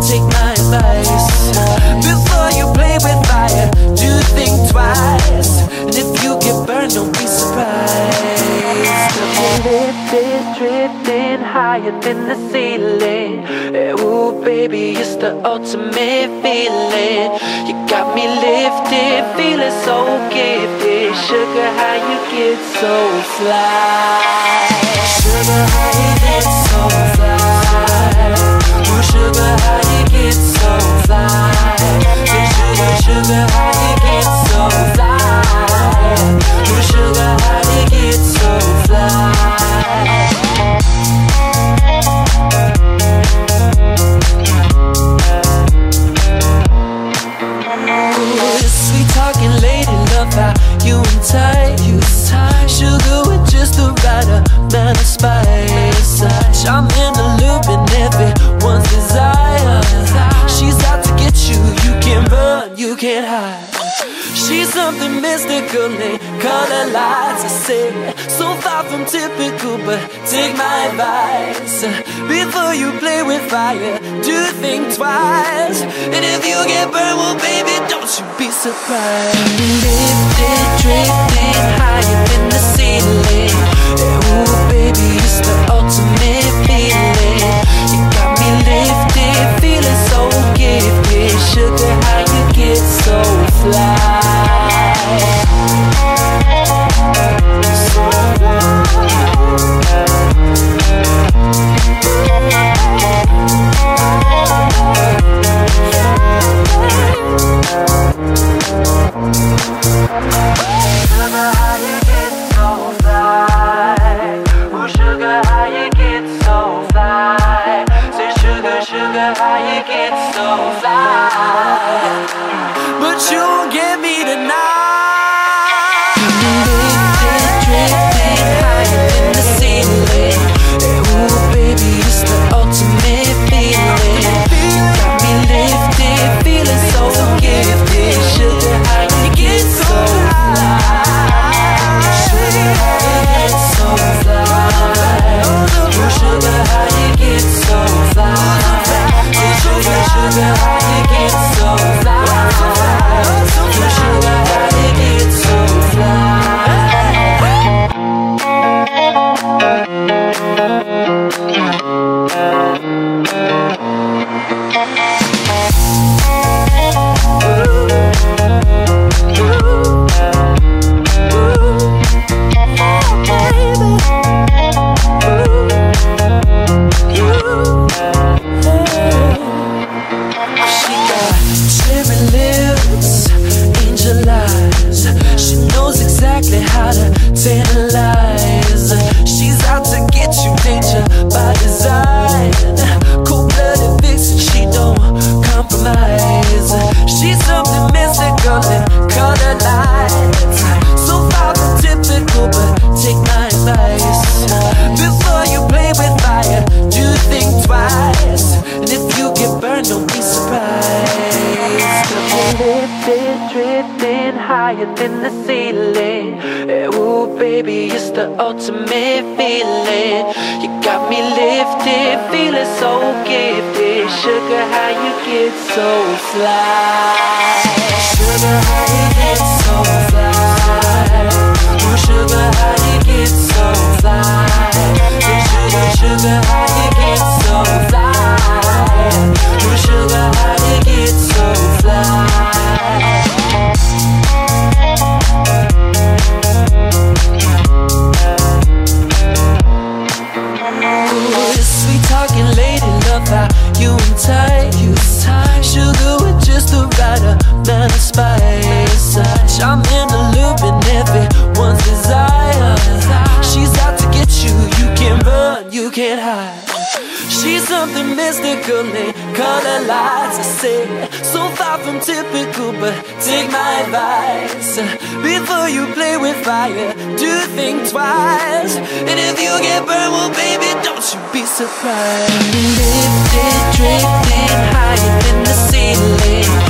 take my advice. Before you play with fire, do think twice. And if you get burned, don't be surprised. Lifted, drifting higher than the ceiling. Eh, ooh, baby, it's the ultimate feeling. You got me lifted, feeling so gifted. Sugar, how you get so fly? Sugar, how you many color lights I see So far from typical but take my advice. Before you play with fire do think twice. And if you get burned well baby don't you be surprised. Lifted, drifting higher than the ceiling. sugar, how you get so fly. But you won't get me tonight. drifting higher than the ceiling. Eh, ooh, baby, it's the ultimate feeling. You got me lifted, feeling so gifted. Sugar, how you get so fly? Sugar, how you get so fly? Oh, sugar, how you get so fly? Oh, sugar, sugar, how you get so fly? talking lady love how you entice Sugar with just the right amount of spice Charming something mystical in color lights. I say, so far from typical, but take my advice. Before you play with fire, do think twice. And if you get burned, well, baby, don't you be surprised. Lifted, drifting higher than the ceiling.